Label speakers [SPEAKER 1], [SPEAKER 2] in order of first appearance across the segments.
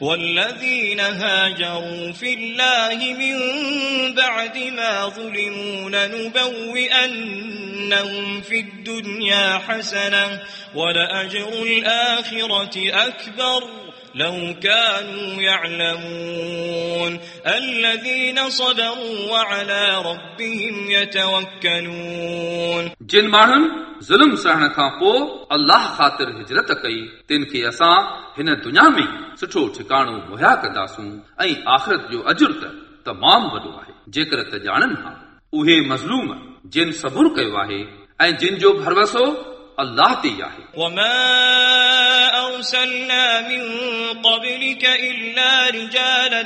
[SPEAKER 1] والذين هاجروا في الله من بعد ما ظلموا لنبوئنهم في الدنيا حسنة ولأجر الآخرة أكبر لو كانوا يعلمون. الذين صدروا وعلى ربهم يتوكلون.
[SPEAKER 2] جن ماڻهن ज़ुल्म सहण खां पोइ अलाह ख़ातिर हिजरत कई तिन खे असां हिन दुनिया में सुठो ठिकाणो मुहैया कंदासूं ऐं आख़िरत जो अजुर त तमामु वॾो आहे जेकर त ॼाणनि हा उहे मज़लूम जिन सबुर कयो आहे ऐं जिन जो भरवसो अलाह ते ई आहे
[SPEAKER 1] وما أرسلنا من قبلك إلا رجالا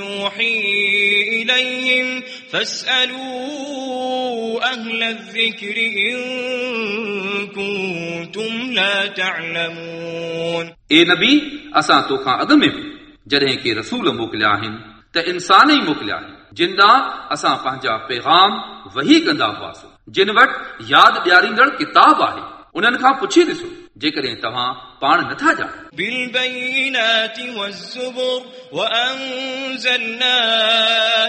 [SPEAKER 1] نوحي إليهم فاسألوا أهل الذكر إن كنتم لا تعلمون
[SPEAKER 2] ए नबी असां तोखां अॻ में बि जॾहिं के रसूल मोकिलिया आहिनि त इंसान ई मोकिलिया आहिनि जिन ॾांहुं असां पंहिंजा पैगाम वही कंदा हुआसीं जिन वटि यादि ॾियारींदड़ किताब आहे उन्हनि खां पुछी ॾिसो जेकॾहिं तव्हां पाण नथा ॼाणो
[SPEAKER 1] بالبينات والزبر وأنزلنا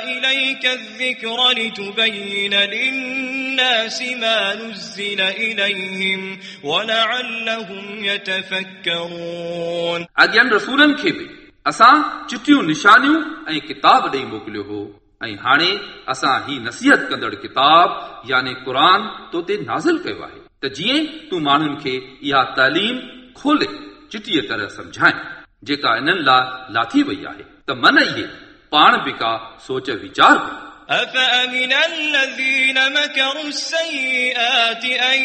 [SPEAKER 1] إليك الذكر لتبين للناس ما نزل إليهم ولعلهم يتفكرون
[SPEAKER 2] अॻियनि रसूलनि खे बि असां चिटियूं निशानियूं ऐं किताब ॾेई मोकिलियो हो ऐं हाणे असां ही नसीहत कंदड़ किताब यानी क़ुर तो ते नाज़िल कयो आहे त जीअं तूं माण्हुनि खे इहा तालीम खोले चिटीअ तरह सम्झाए जेका इन्हनि लाइ लाथी वई आहे त मन इहे पाण बि का सोच वीचार कनि
[SPEAKER 1] أفأمن الذين مكروا السيئات أن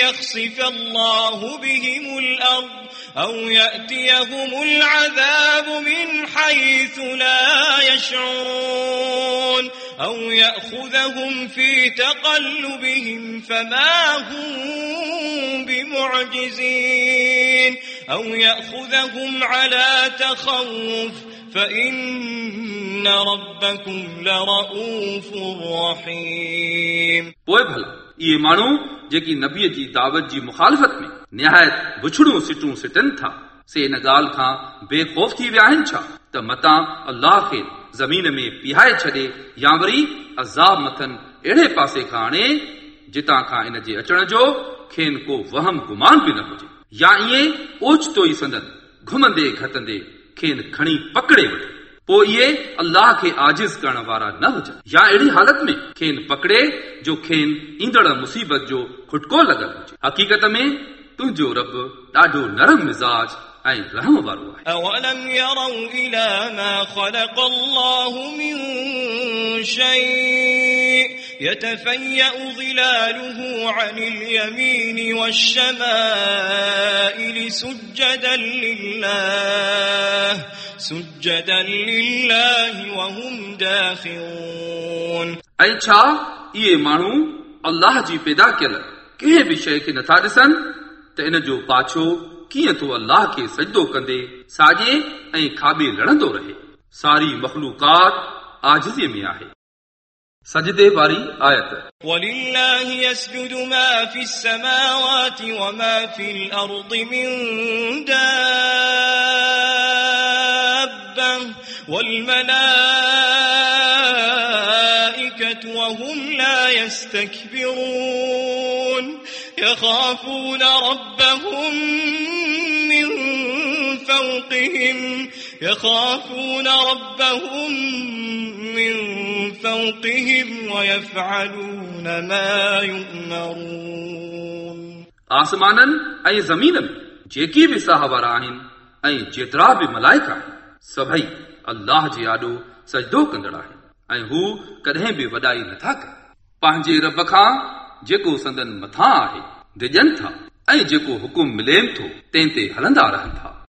[SPEAKER 1] يخسف الله بهم الأرض أو يأتيهم العذاب من حيث لا يشعرون أو يأخذهم في تقلبهم فما هم بمعجزين أو يأخذهم على تخوف فإن ربكم لرؤوف رحيم
[SPEAKER 2] पोइ भला इहे माण्हू जेकी नबीअ जी दावत जी मुखालफ़त में निहायत बुछड़ूं सिटूं सिटनि था से इन ॻाल्हि खां बेखौफ़ थी विया आहिनि छा त मतां अल्लाह खे زمين ۾ پيهائي ڇڏي يا وري عذاب مٿن اهڙي پاسي کان آڻي جتان کان ان جي اچڻ جو کين ڪو وهم گمان به نه هجي. يا ئي سندن گهمندي گهٽندي کين کڻي پڪڙي وٺي. پوءِ اهي الله کي عاجز ڪرڻ وارا نه هجن. يا اهڙي حالت ۾ کين پڪڙي جو کين ايندڙ مصيبت جو کٽڪو لڳل هجي. حقيقت ۾ تنهنجو رب ڏاڍو نرم مزاج ऐं रहम वारो आहे
[SPEAKER 1] أولم يروا إلى ما خلق الله من شيء يتفيأ ظلاله عن اليمين والشمائل سجدا لله سجدا لله وهم داخرون
[SPEAKER 2] ऐं छा इहे माण्हू अलाह जी पैदा कयल कंहिं बि शइ खे नथा ॾिसनि त इन जो पाछो कीअं थो अलाह खे सजदो कंदे साॼे ऐं खाॿे लड़ंदो रहे सारी मखलूकात आजिज़ीअ में आहे सजदे वारी आयत
[SPEAKER 1] ولله يسجد ما في السماوات وما في الأرض من دابة والملائكة وهم لا يستكبرون يخافون ربهم من فوقهم يخافون ربهم من فوقهم ويفعلون ما يؤمرون
[SPEAKER 2] आसमाननि ऐं ज़मीन में जेकी बि साह वारा आहिनि ऐं जेतिरा बि मलाइक आहिनि सभई अलाह जे आॾो सजदो कंदड़ आहिनि ऐं हू कॾहिं बि वॾाई नथा कनि पंहिंजे रब खां जेको संदन मथां आहे डिॼनि था ऐं जेको हुकुम मिलेनि थो तंहिं ते हलंदा रहनि था